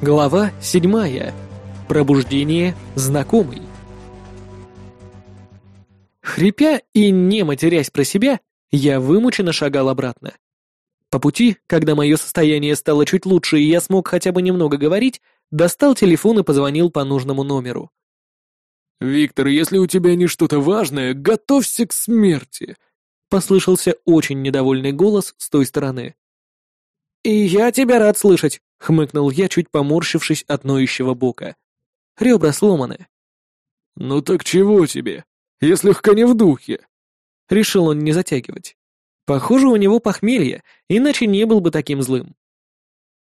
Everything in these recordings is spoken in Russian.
Глава седьмая. Пробуждение знакомый. Хрипя и не матерясь про себя, я вымученно шагал обратно. По пути, когда мое состояние стало чуть лучше и я смог хотя бы немного говорить, достал телефон и позвонил по нужному номеру. «Виктор, если у тебя не что-то важное, готовься к смерти!» Послышался очень недовольный голос с той стороны. «И я тебя рад слышать», — хмыкнул я, чуть поморщившись от ноющего бока. «Ребра сломаны». «Ну так чего тебе, я слегка не в духе?» Решил он не затягивать. Похоже, у него похмелье, иначе не был бы таким злым.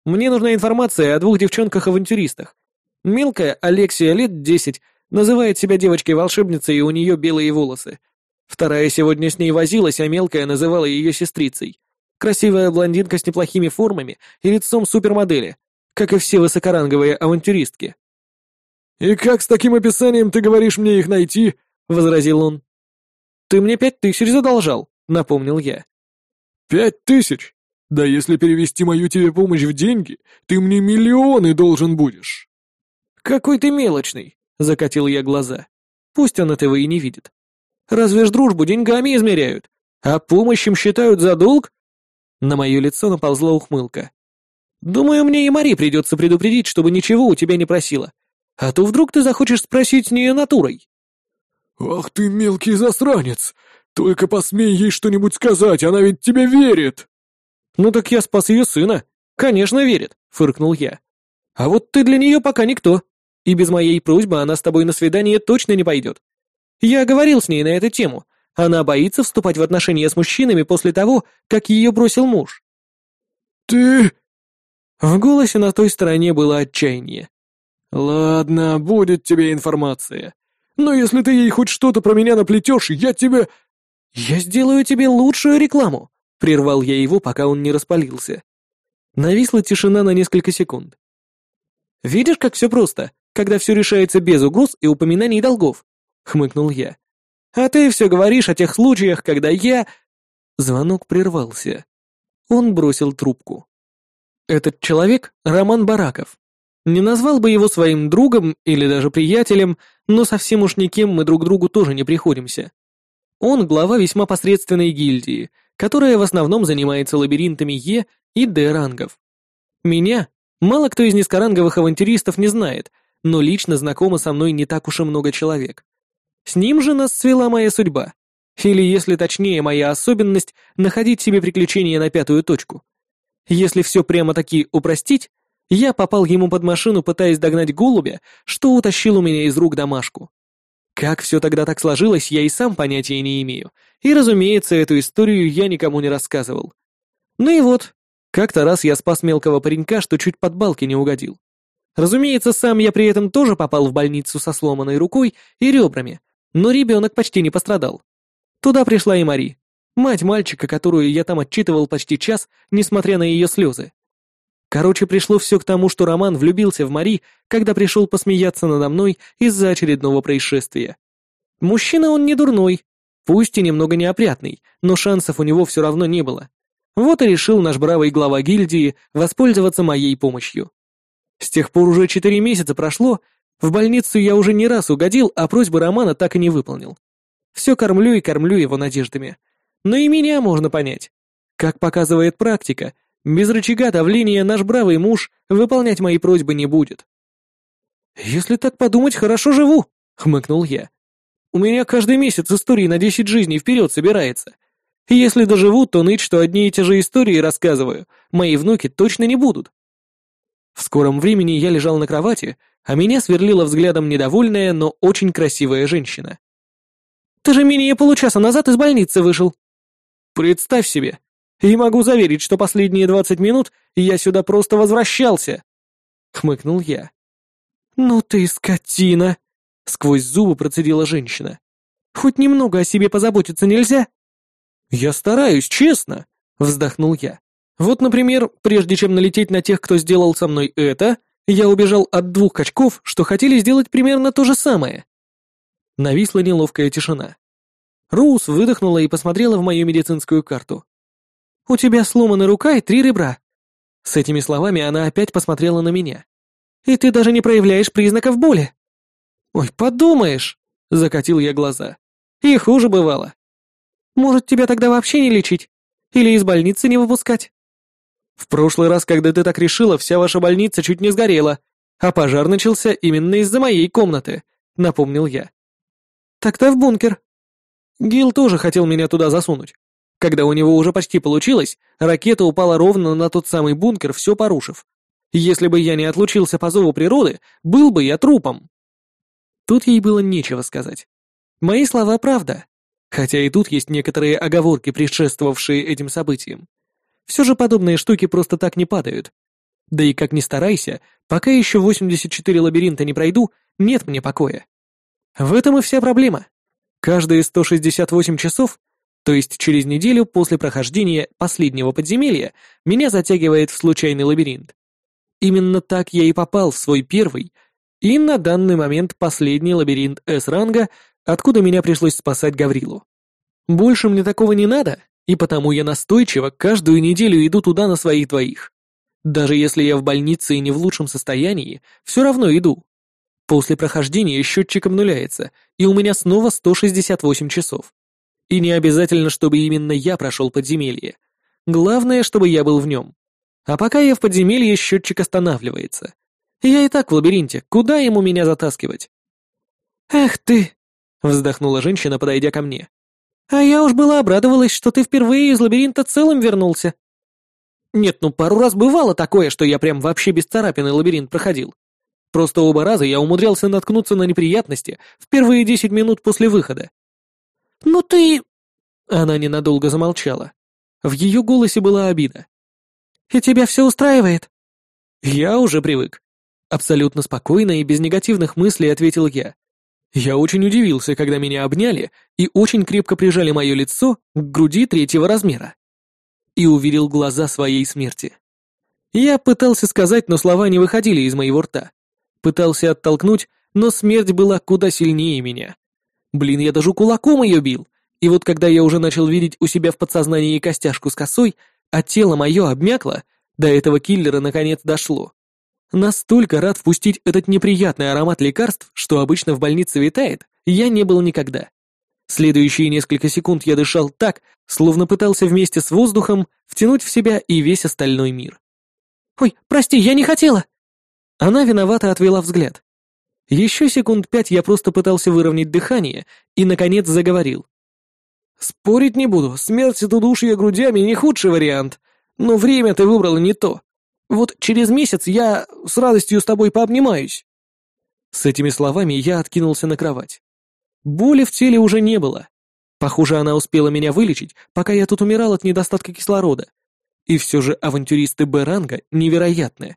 «Мне нужна информация о двух девчонках-авантюристах. Мелкая Алексия лет десять, называет себя девочкой-волшебницей, и у нее белые волосы. Вторая сегодня с ней возилась, а мелкая называла ее сестрицей. Красивая блондинка с неплохими формами и лицом супермодели, как и все высокоранговые авантюристки. «И как с таким описанием ты говоришь мне их найти?» — возразил он. «Ты мне пять тысяч задолжал», — напомнил я. «Пять тысяч? Да если перевести мою тебе помощь в деньги, ты мне миллионы должен будешь». «Какой ты мелочный», — закатил я глаза. Пусть он этого и не видит. «Разве ж дружбу деньгами измеряют? А помощь им считают за долг? На мое лицо наползла ухмылка. «Думаю, мне и Мари придется предупредить, чтобы ничего у тебя не просила. А то вдруг ты захочешь спросить с нее натурой». «Ах ты мелкий засранец! Только посмей ей что-нибудь сказать, она ведь тебе верит!» «Ну так я спас ее сына. Конечно, верит», — фыркнул я. «А вот ты для нее пока никто, и без моей просьбы она с тобой на свидание точно не пойдет. Я говорил с ней на эту тему, она боится вступать в отношения с мужчинами после того, как ее бросил муж. «Ты...» В голосе на той стороне было отчаяние. «Ладно, будет тебе информация. Но если ты ей хоть что-то про меня наплетешь, я тебе...» «Я сделаю тебе лучшую рекламу», — прервал я его, пока он не распалился. Нависла тишина на несколько секунд. «Видишь, как все просто, когда все решается без угроз и упоминаний долгов?» — хмыкнул я. А ты все говоришь о тех случаях, когда я...» Звонок прервался. Он бросил трубку. Этот человек — Роман Бараков. Не назвал бы его своим другом или даже приятелем, но совсем уж никем мы друг другу тоже не приходимся. Он глава весьма посредственной гильдии, которая в основном занимается лабиринтами Е и Д рангов. Меня мало кто из низкоранговых авантюристов не знает, но лично знакомо со мной не так уж и много человек. С ним же нас свела моя судьба. Или, если точнее, моя особенность — находить себе приключения на пятую точку. Если все прямо-таки упростить, я попал ему под машину, пытаясь догнать голубя, что утащил у меня из рук домашку. Как все тогда так сложилось, я и сам понятия не имею. И, разумеется, эту историю я никому не рассказывал. Ну и вот, как-то раз я спас мелкого паренька, что чуть под балки не угодил. Разумеется, сам я при этом тоже попал в больницу со сломанной рукой и ребрами, но ребенок почти не пострадал. Туда пришла и Мари, мать мальчика, которую я там отчитывал почти час, несмотря на ее слезы. Короче, пришло все к тому, что Роман влюбился в Мари, когда пришел посмеяться надо мной из-за очередного происшествия. Мужчина он не дурной, пусть и немного неопрятный, но шансов у него все равно не было. Вот и решил наш бравый глава гильдии воспользоваться моей помощью. С тех пор уже четыре месяца прошло, в больницу я уже не раз угодил, а просьбы Романа так и не выполнил. Все кормлю и кормлю его надеждами. Но и меня можно понять. Как показывает практика, без рычага давления наш бравый муж выполнять мои просьбы не будет. «Если так подумать, хорошо живу», — хмыкнул я. «У меня каждый месяц истории на десять жизней вперед собирается. И если доживу, то ныть, что одни и те же истории рассказываю, мои внуки точно не будут». В скором времени я лежал на кровати, а меня сверлила взглядом недовольная, но очень красивая женщина. «Ты же менее получаса назад из больницы вышел!» «Представь себе! И могу заверить, что последние двадцать минут я сюда просто возвращался!» Хмыкнул я. «Ну ты скотина!» — сквозь зубы процедила женщина. «Хоть немного о себе позаботиться нельзя?» «Я стараюсь, честно!» — вздохнул я. «Вот, например, прежде чем налететь на тех, кто сделал со мной это, я убежал от двух качков, что хотели сделать примерно то же самое. Нависла неловкая тишина. Роуз выдохнула и посмотрела в мою медицинскую карту. «У тебя сломана рука и три ребра». С этими словами она опять посмотрела на меня. И ты даже не проявляешь признаков боли. Ой, подумаешь, закатил я глаза. И хуже бывало. Может, тебя тогда вообще не лечить? Или из больницы не выпускать? В прошлый раз, когда ты так решила, вся ваша больница чуть не сгорела, а пожар начался именно из-за моей комнаты, напомнил я. Тогда в бункер. Гил тоже хотел меня туда засунуть. Когда у него уже почти получилось, ракета упала ровно на тот самый бункер, все порушив. Если бы я не отлучился по зову природы, был бы я трупом. Тут ей было нечего сказать. Мои слова правда, хотя и тут есть некоторые оговорки, предшествовавшие этим событиям. Все же подобные штуки просто так не падают. Да и как ни старайся, пока еще 84 лабиринта не пройду, нет мне покоя. В этом и вся проблема. Каждые 168 часов, то есть через неделю после прохождения последнего подземелья, меня затягивает в случайный лабиринт. Именно так я и попал в свой первый и на данный момент последний лабиринт С-ранга, откуда меня пришлось спасать Гаврилу. Больше мне такого не надо, и потому я настойчиво каждую неделю иду туда на своих двоих. Даже если я в больнице и не в лучшем состоянии, все равно иду. После прохождения счетчик обнуляется, и у меня снова 168 часов. И не обязательно, чтобы именно я прошел подземелье. Главное, чтобы я был в нем. А пока я в подземелье, счетчик останавливается. Я и так в лабиринте, куда ему меня затаскивать? «Эх ты!» — вздохнула женщина, подойдя ко мне. А я уж была обрадовалась, что ты впервые из лабиринта целым вернулся. Нет, ну пару раз бывало такое, что я прям вообще без царапины лабиринт проходил. Просто оба раза я умудрялся наткнуться на неприятности в первые десять минут после выхода. «Ну ты...» Она ненадолго замолчала. В ее голосе была обида. «И тебя все устраивает?» «Я уже привык». Абсолютно спокойно и без негативных мыслей ответил я. Я очень удивился, когда меня обняли и очень крепко прижали мое лицо к груди третьего размера. И увидел глаза своей смерти. Я пытался сказать, но слова не выходили из моего рта. Пытался оттолкнуть, но смерть была куда сильнее меня. Блин, я даже кулаком ее бил. И вот когда я уже начал видеть у себя в подсознании костяшку с косой, а тело мое обмякло, до этого киллера наконец дошло. Настолько рад впустить этот неприятный аромат лекарств, что обычно в больнице витает, я не был никогда. Следующие несколько секунд я дышал так, словно пытался вместе с воздухом втянуть в себя и весь остальной мир. «Ой, прости, я не хотела!» Она виновато отвела взгляд. Еще секунд пять я просто пытался выровнять дыхание и, наконец, заговорил. «Спорить не буду, смерть от удушья грудями не худший вариант, но время ты выбрала не то. Вот через месяц я с радостью с тобой пообнимаюсь». С этими словами я откинулся на кровать. Боли в теле уже не было. Похоже, она успела меня вылечить, пока я тут умирал от недостатка кислорода. И все же авантюристы Б-ранга невероятны.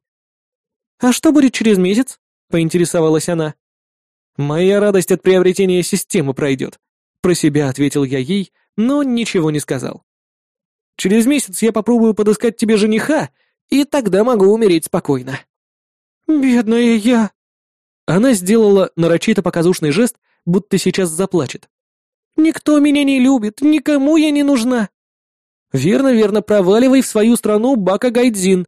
«А что будет через месяц?» — поинтересовалась она. «Моя радость от приобретения системы пройдет», — про себя ответил я ей, но ничего не сказал. «Через месяц я попробую подыскать тебе жениха и тогда могу умереть спокойно». «Бедная я...» Она сделала нарочито показушный жест, будто сейчас заплачет. «Никто меня не любит, никому я не нужна». «Верно, верно, проваливай в свою страну, Бака Гайдзин.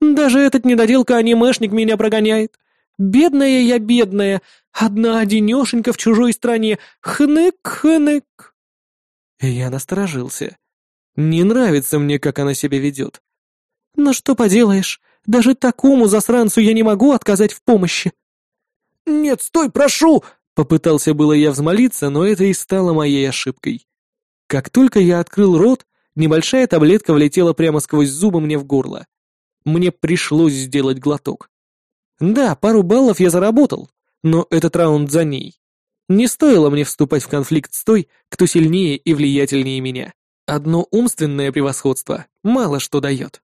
Даже этот недоделка-анимешник меня прогоняет. Бедная я бедная, одна одинешенька в чужой стране, хнык-хнык». Я насторожился. Не нравится мне, как она себя ведет. Но что поделаешь, даже такому засранцу я не могу отказать в помощи. Нет, стой, прошу! Попытался было я взмолиться, но это и стало моей ошибкой. Как только я открыл рот, небольшая таблетка влетела прямо сквозь зубы мне в горло. Мне пришлось сделать глоток. Да, пару баллов я заработал, но этот раунд за ней. Не стоило мне вступать в конфликт с той, кто сильнее и влиятельнее меня. Одно умственное превосходство мало что дает.